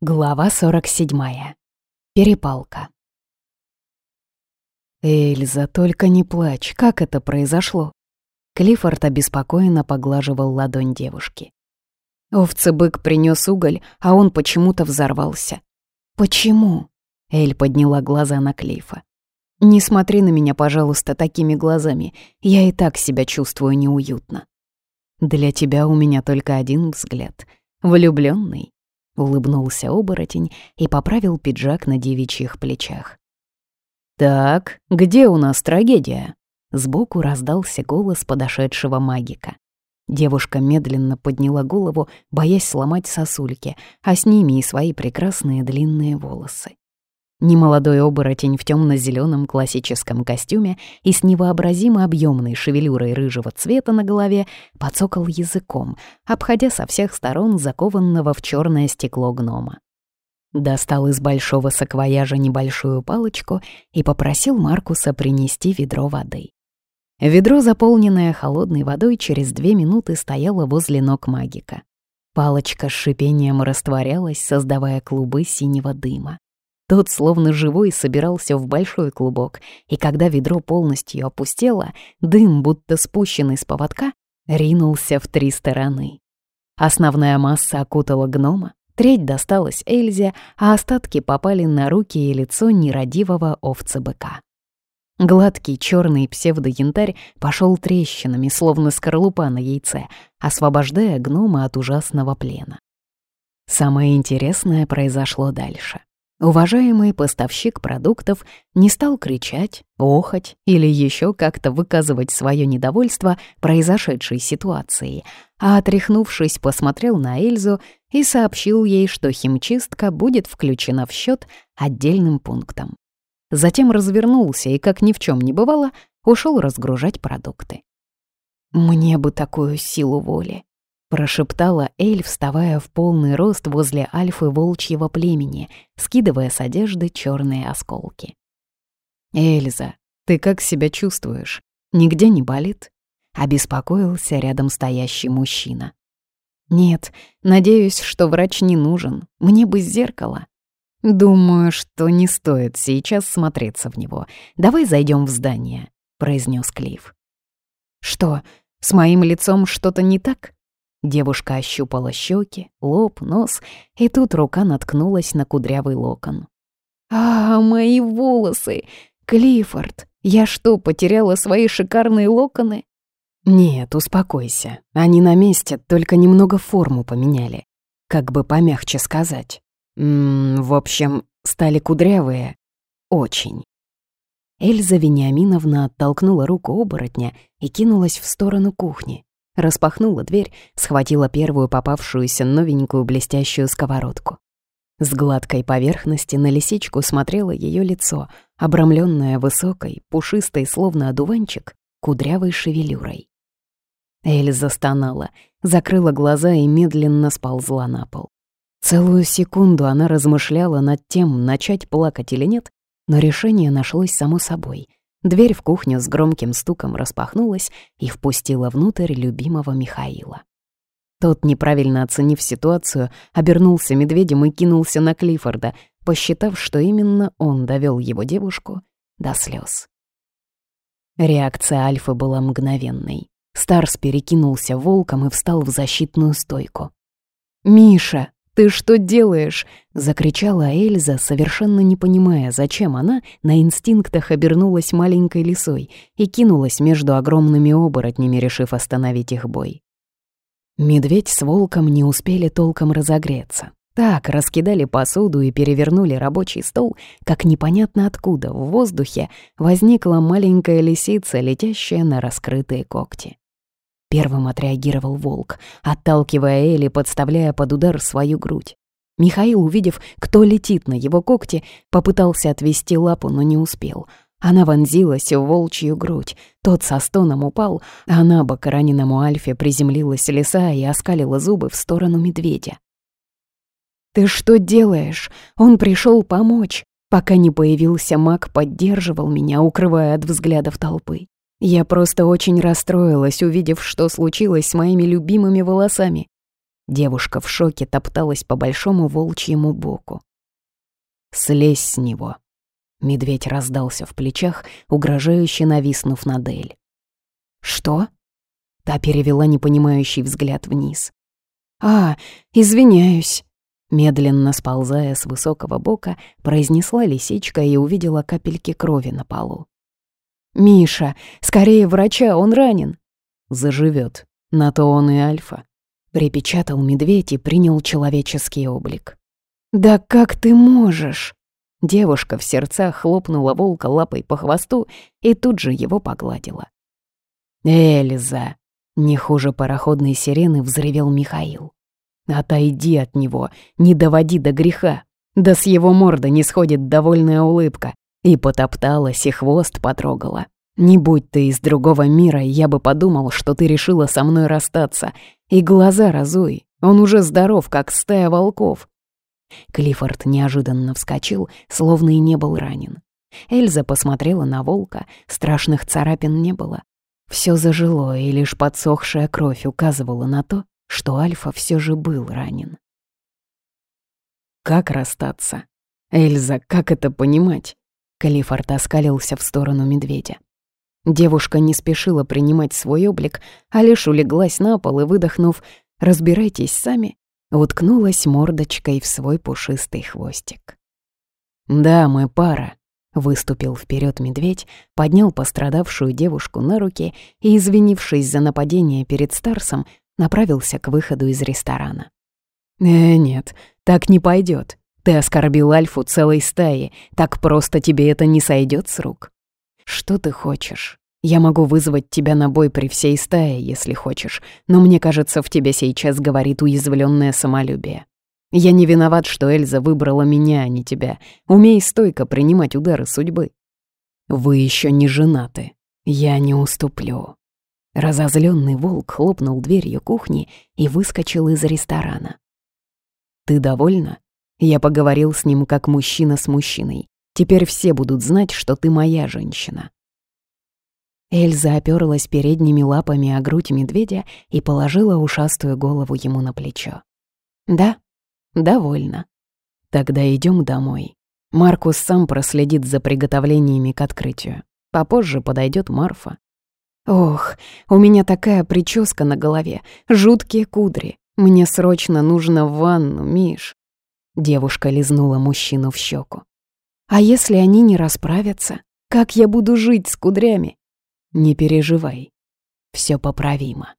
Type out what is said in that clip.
Глава 47. Перепалка. «Эльза, только не плачь, как это произошло?» Клиффорд обеспокоенно поглаживал ладонь девушки. Овцебык принес уголь, а он почему-то взорвался. «Почему?» — Эль подняла глаза на Клифа. «Не смотри на меня, пожалуйста, такими глазами. Я и так себя чувствую неуютно. Для тебя у меня только один взгляд. Влюбленный. Улыбнулся оборотень и поправил пиджак на девичьих плечах. «Так, где у нас трагедия?» Сбоку раздался голос подошедшего магика. Девушка медленно подняла голову, боясь сломать сосульки, а с ними и свои прекрасные длинные волосы. Немолодой оборотень в темно-зеленом классическом костюме и с невообразимо объемной шевелюрой рыжего цвета на голове подсокал языком, обходя со всех сторон закованного в черное стекло гнома. Достал из большого саквояжа небольшую палочку и попросил Маркуса принести ведро воды. Ведро, заполненное холодной водой, через две минуты стояло возле ног магика. Палочка с шипением растворялась, создавая клубы синего дыма. Тот, словно живой, собирался в большой клубок, и когда ведро полностью опустело, дым, будто спущенный с поводка, ринулся в три стороны. Основная масса окутала гнома, треть досталась Эльзе, а остатки попали на руки и лицо нерадивого овца-быка. Гладкий черный псевдоянтарь пошел трещинами, словно скорлупа на яйце, освобождая гнома от ужасного плена. Самое интересное произошло дальше. Уважаемый поставщик продуктов не стал кричать, охать или еще как-то выказывать свое недовольство произошедшей ситуацией, а, отряхнувшись, посмотрел на Эльзу и сообщил ей, что химчистка будет включена в счет отдельным пунктом. Затем развернулся и, как ни в чем не бывало, ушел разгружать продукты. «Мне бы такую силу воли», Прошептала Эль, вставая в полный рост возле альфы волчьего племени, скидывая с одежды черные осколки. «Эльза, ты как себя чувствуешь? Нигде не болит?» — обеспокоился рядом стоящий мужчина. «Нет, надеюсь, что врач не нужен. Мне бы зеркало». «Думаю, что не стоит сейчас смотреться в него. Давай зайдем в здание», — произнес Клифф. «Что, с моим лицом что-то не так?» Девушка ощупала щеки, лоб, нос, и тут рука наткнулась на кудрявый локон. «А, мои волосы! Клиффорд, я что, потеряла свои шикарные локоны?» «Нет, успокойся. Они на месте, только немного форму поменяли. Как бы помягче сказать. М -м, в общем, стали кудрявые. Очень». Эльза Вениаминовна оттолкнула руку оборотня и кинулась в сторону кухни. Распахнула дверь, схватила первую попавшуюся новенькую блестящую сковородку. С гладкой поверхности на лисичку смотрело ее лицо, обрамленное высокой, пушистой, словно одуванчик, кудрявой шевелюрой. Эль застонала, закрыла глаза и медленно сползла на пол. Целую секунду она размышляла над тем, начать плакать или нет, но решение нашлось само собой — Дверь в кухню с громким стуком распахнулась и впустила внутрь любимого Михаила. Тот, неправильно оценив ситуацию, обернулся медведем и кинулся на Клиффорда, посчитав, что именно он довел его девушку до слез. Реакция Альфы была мгновенной. Старс перекинулся волком и встал в защитную стойку. «Миша!» «Ты что делаешь?» — закричала Эльза, совершенно не понимая, зачем она на инстинктах обернулась маленькой лисой и кинулась между огромными оборотнями, решив остановить их бой. Медведь с волком не успели толком разогреться. Так, раскидали посуду и перевернули рабочий стол, как непонятно откуда в воздухе возникла маленькая лисица, летящая на раскрытые когти. Первым отреагировал волк, отталкивая Эли, подставляя под удар свою грудь. Михаил, увидев, кто летит на его когти, попытался отвести лапу, но не успел. Она вонзилась в волчью грудь. Тот со стоном упал, а на бок раненому Альфе приземлилась лиса и оскалила зубы в сторону медведя. «Ты что делаешь? Он пришел помочь!» Пока не появился маг, поддерживал меня, укрывая от взглядов толпы. Я просто очень расстроилась, увидев, что случилось с моими любимыми волосами. Девушка в шоке топталась по большому волчьему боку. «Слезь с него!» Медведь раздался в плечах, угрожающе нависнув на Дель. «Что?» Та перевела непонимающий взгляд вниз. «А, извиняюсь!» Медленно сползая с высокого бока, произнесла лисичка и увидела капельки крови на полу. «Миша, скорее врача, он ранен!» «Заживет, на то он и альфа», — припечатал медведь и принял человеческий облик. «Да как ты можешь?» Девушка в сердцах хлопнула волка лапой по хвосту и тут же его погладила. «Эльза!» — не хуже пароходной сирены взревел Михаил. «Отойди от него, не доводи до греха!» Да с его морды не сходит довольная улыбка. И потопталась, и хвост потрогала. Не будь ты из другого мира, я бы подумал, что ты решила со мной расстаться. И глаза разуй, он уже здоров, как стая волков. Клиффорд неожиданно вскочил, словно и не был ранен. Эльза посмотрела на волка, страшных царапин не было. Все зажило, и лишь подсохшая кровь указывала на то, что Альфа все же был ранен. Как расстаться? Эльза, как это понимать? Калифорд оскалился в сторону медведя. Девушка не спешила принимать свой облик, а лишь улеглась на пол и, выдохнув «разбирайтесь сами», уткнулась мордочкой в свой пушистый хвостик. «Да, мы пара», — выступил вперед медведь, поднял пострадавшую девушку на руки и, извинившись за нападение перед Старсом, направился к выходу из ресторана. «Э, нет, так не пойдет. Ты оскорбил Альфу целой стаи, так просто тебе это не сойдет с рук. Что ты хочешь? Я могу вызвать тебя на бой при всей стае, если хочешь, но мне кажется, в тебе сейчас говорит уязвленное самолюбие. Я не виноват, что Эльза выбрала меня, а не тебя. Умей стойко принимать удары судьбы. Вы еще не женаты. Я не уступлю. Разозленный волк хлопнул дверью кухни и выскочил из ресторана. «Ты довольна? Я поговорил с ним как мужчина с мужчиной. Теперь все будут знать, что ты моя женщина». Эльза оперлась передними лапами о грудь медведя и положила ушастую голову ему на плечо. «Да, довольно. Тогда идем домой. Маркус сам проследит за приготовлениями к открытию. Попозже подойдет Марфа. Ох, у меня такая прическа на голове, жуткие кудри. Мне срочно нужно в ванну, Миш». Девушка лизнула мужчину в щеку. «А если они не расправятся? Как я буду жить с кудрями?» Не переживай, все поправимо.